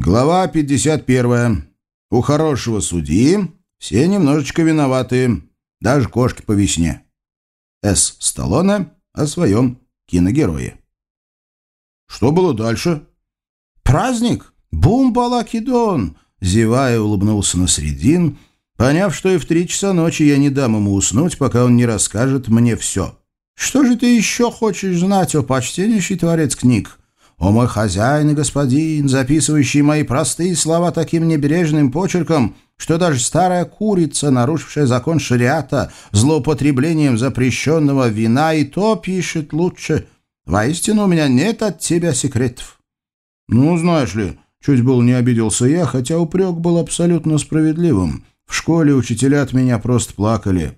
Глава 51. У хорошего судьи все немножечко виноваты, даже кошки по весне. С. Сталлоне о своем киногерое. Что было дальше? Праздник! Бум-балакидон! Зевая, улыбнулся на средин, поняв, что и в три часа ночи я не дам ему уснуть, пока он не расскажет мне все. Что же ты еще хочешь знать, о почтеннейший творец книг? «О мой хозяин и господин, записывающий мои простые слова таким небрежным почерком, что даже старая курица, нарушившая закон шариата, злоупотреблением запрещенного вина, и то пишет лучше. Воистину, у меня нет от тебя секретов». «Ну, знаешь ли, чуть был не обиделся я, хотя упрек был абсолютно справедливым. В школе учителя от меня просто плакали.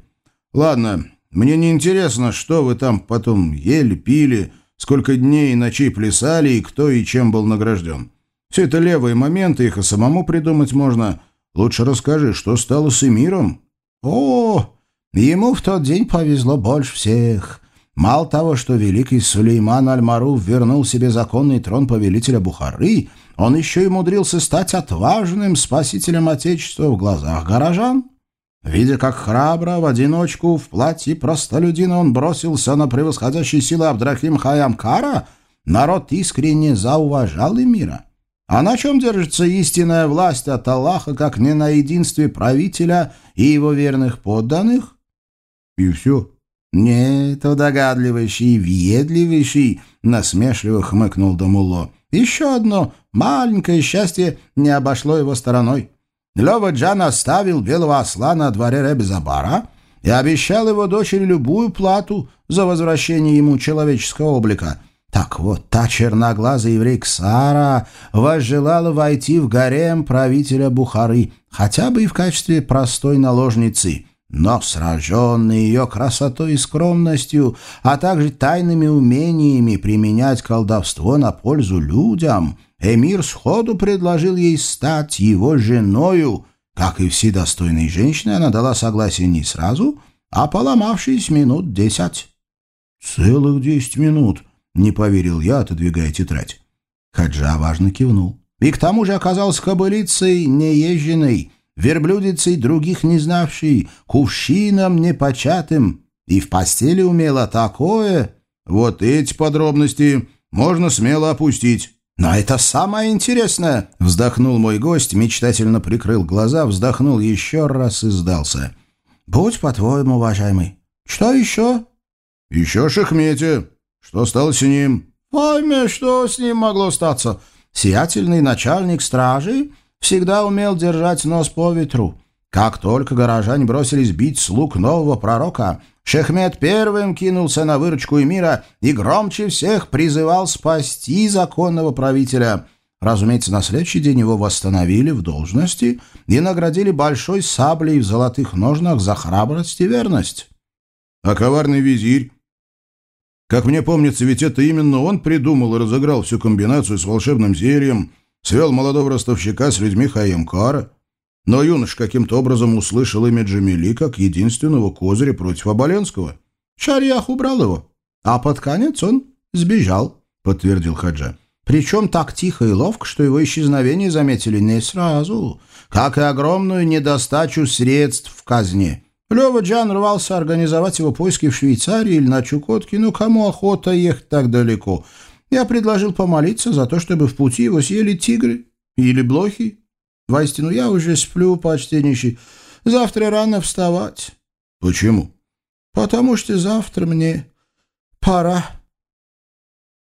Ладно, мне не интересно, что вы там потом ели, пили» сколько дней и ночей плясали и кто и чем был награжден. Все это левые моменты, их и самому придумать можно. Лучше расскажи, что стало с Эмиром?» «О, ему в тот день повезло больше всех. Мало того, что великий Сулейман Аль-Маруф вернул себе законный трон повелителя Бухары, он еще и мудрился стать отважным спасителем Отечества в глазах горожан. Видя, как храбро в одиночку в платье простолюдина он бросился на превосходящие силы Абдрахим Хаямкара, народ искренне зауважал и мира. А на чем держится истинная власть от Аллаха, как не на единстве правителя и его верных подданных? И все. Нет, удогадливейший въедливейший, насмешливо хмыкнул Дамуло. Еще одно маленькое счастье не обошло его стороной. Лёва Джан оставил белого осла на дворе Ребезабара и обещал его дочери любую плату за возвращение ему человеческого облика. Так вот, та черноглазая еврейка Сара возжелала войти в гарем правителя Бухары, хотя бы и в качестве простой наложницы. Но сраженный ее красотой и скромностью, а также тайными умениями применять колдовство на пользу людям — Эмир сходу предложил ей стать его женою. Как и все достойные женщины, она дала согласие не сразу, а поломавшись минут десять. «Целых десять минут», — не поверил я, отодвигая тетрадь. Хаджа важно кивнул. И к тому же оказался кобылицей неезженной, верблюдицей других не знавшей, кувшином непочатым, и в постели умела такое. Вот эти подробности можно смело опустить. «Но это самое интересное!» — вздохнул мой гость, мечтательно прикрыл глаза, вздохнул еще раз и сдался. «Будь по-твоему, уважаемый. Что еще?» «Еще Шахмете. Что стало с ним?» «Пойми, что с ним могло статься. Сиятельный начальник стражи всегда умел держать нос по ветру. Как только горожане бросились бить слуг нового пророка, Шехмет первым кинулся на выручку Эмира и громче всех призывал спасти законного правителя. Разумеется, на следующий день его восстановили в должности и наградили большой саблей в золотых ножнах за храбрость и верность. А коварный визирь? Как мне помнится, ведь это именно он придумал и разыграл всю комбинацию с волшебным зельем, свел молодого ростовщика с людьми Хаемкара. Но юнош каким-то образом услышал имя Джамили как единственного козыря против Оболенского. Шарьях убрал его, а под конец он сбежал, подтвердил Хаджа. Причем так тихо и ловко, что его исчезновение заметили не сразу, как и огромную недостачу средств в казне. Лева Джан рвался организовать его поиски в Швейцарии или на Чукотке, но кому охота ехать так далеко? Я предложил помолиться за то, чтобы в пути его съели тигры или блохи. Воистину, я уже сплю, почтеннейший. Завтра рано вставать. Почему? Потому что завтра мне пора.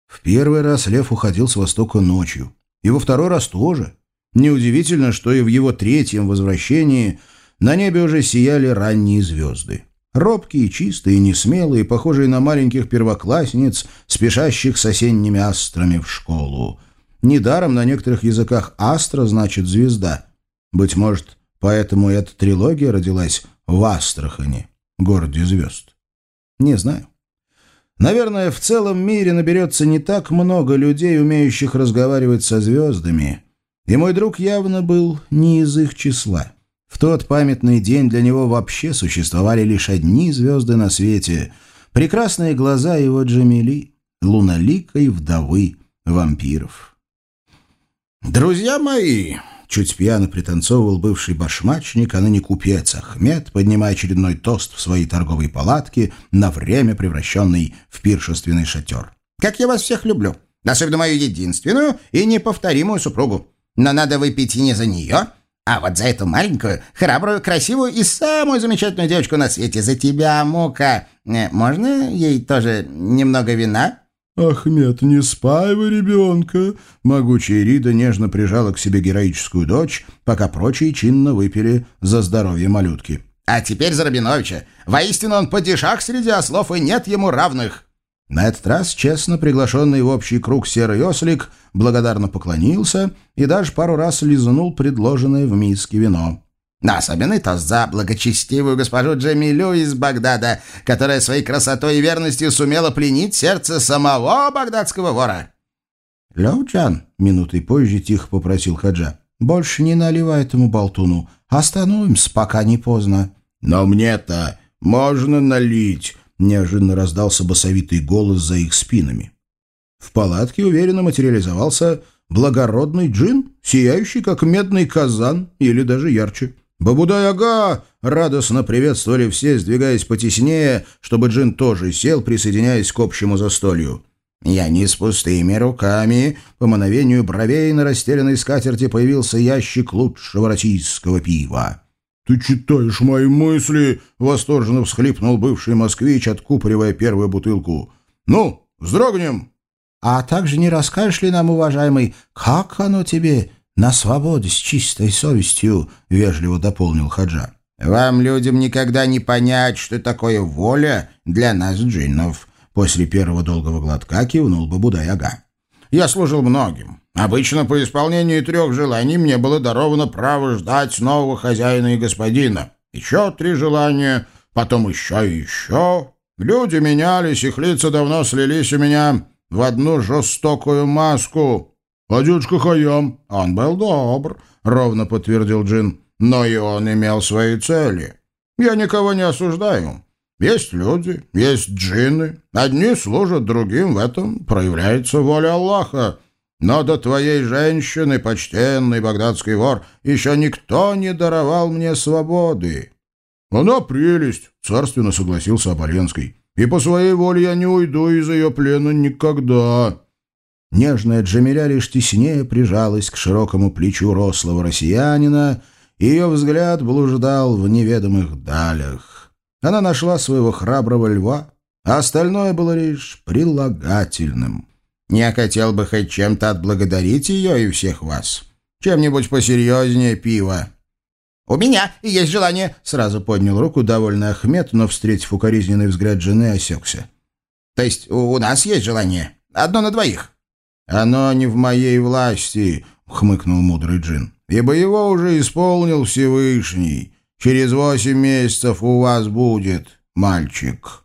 В первый раз Лев уходил с востока ночью. И во второй раз тоже. Неудивительно, что и в его третьем возвращении на небе уже сияли ранние звезды. Робкие, чистые, несмелые, похожие на маленьких первоклассниц, спешащих с осенними астрами в школу. Недаром на некоторых языках «астра» значит «звезда». Быть может, поэтому эта трилогия родилась в Астрахани, городе звезд. Не знаю. Наверное, в целом мире наберется не так много людей, умеющих разговаривать со звездами. И мой друг явно был не из их числа. В тот памятный день для него вообще существовали лишь одни звезды на свете — прекрасные глаза его Джамили, луноликой вдовы вампиров. «Друзья мои!» — чуть пьяно пританцовывал бывший башмачник, а ныне купец Ахмед, поднимая очередной тост в своей торговой палатке, на время превращенный в пиршественный шатер. «Как я вас всех люблю! Особенно мою единственную и неповторимую супругу. Но надо выпить не за нее, а вот за эту маленькую, храбрую, красивую и самую замечательную девочку на свете, за тебя, Мука. Э, можно ей тоже немного вина?» «Ахмед, не спаивай ребенка!» Могучая Рида нежно прижала к себе героическую дочь, пока прочие чинно выпили за здоровье малютки. «А теперь за Рабиновича. Воистину он падишах среди ослов, и нет ему равных!» На этот раз честно приглашенный в общий круг серый ослик благодарно поклонился и даже пару раз лизнул предложенное в миске вино. Но особенный тост за благочестивую госпожу Джамилю из Багдада, которая своей красотой и верностью сумела пленить сердце самого багдадского вора. «Левджан», — минутой позже тихо попросил Хаджа, — «больше не наливай этому болтуну. Остановимся, пока не поздно». «Но мне-то можно налить», — неожиданно раздался басовитый голос за их спинами. В палатке уверенно материализовался благородный джин, сияющий, как медный казан, или даже ярче. «Бабудай-ага!» — радостно приветствовали все, сдвигаясь потеснее, чтобы Джин тоже сел, присоединяясь к общему застолью. Я не с пустыми руками. По мановению бровей на расстеленной скатерти появился ящик лучшего российского пива. «Ты читаешь мои мысли!» — восторженно всхлипнул бывший москвич, откупоривая первую бутылку. «Ну, вздрогнем!» «А также не расскажешь ли нам, уважаемый, как оно тебе на свободе с чистой совестью», — вежливо дополнил Хаджа. «Вам, людям, никогда не понять, что такое воля для нас, джиннов», — после первого долгого глотка кивнул Бабудай-ага. «Я служил многим. Обычно по исполнению трех желаний мне было даровано право ждать нового хозяина и господина. Еще три желания, потом еще и еще. Люди менялись, их лица давно слились у меня в одну жестокую маску». «А дедушка Хаям?» «Он был добр», — ровно подтвердил Джин. «Но и он имел свои цели. Я никого не осуждаю. Есть люди, есть джинны. Одни служат другим, в этом проявляется воля Аллаха. Но до твоей женщины, почтенный багдадский вор, еще никто не даровал мне свободы». «Она прелесть», — царственно согласился Оболенский. «И по своей воле я не уйду из ее плена никогда». Нежная Джамиля лишь теснее прижалась к широкому плечу рослого россиянина, и ее взгляд блуждал в неведомых далях. Она нашла своего храброго льва, а остальное было лишь прилагательным. «Я хотел бы хоть чем-то отблагодарить ее и всех вас. Чем-нибудь посерьезнее пива». «У меня есть желание», — сразу поднял руку довольный Ахмед, но, встретив укоризненный взгляд жены, осекся. «То есть у нас есть желание? Одно на двоих?» «Оно не в моей власти», — хмыкнул мудрый джин, «ибо его уже исполнил Всевышний. Через восемь месяцев у вас будет мальчик».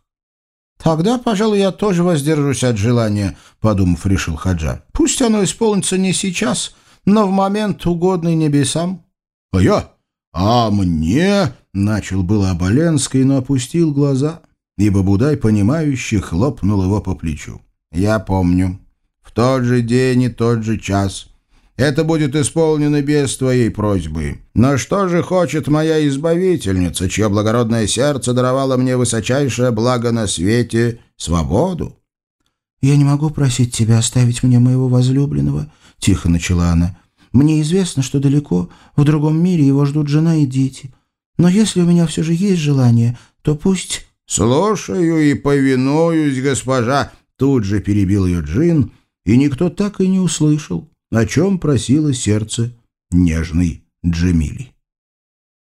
«Тогда, пожалуй, я тоже воздержусь от желания», — подумав, решил Хаджа. «Пусть оно исполнится не сейчас, но в момент, угодный небесам». «А я? А мне?» — начал было Оболенский, но опустил глаза, ибо Будай, понимающий, хлопнул его по плечу. «Я помню тот же день и тот же час. Это будет исполнено без твоей просьбы. Но что же хочет моя избавительница, чье благородное сердце даровало мне высочайшее благо на свете — свободу?» «Я не могу просить тебя оставить мне моего возлюбленного», — тихо начала она. «Мне известно, что далеко, в другом мире его ждут жена и дети. Но если у меня все же есть желание, то пусть...» «Слушаю и повинуюсь, госпожа», — тут же перебил ее Джин, — и никто так и не услышал, о чем просило сердце нежной Джемили.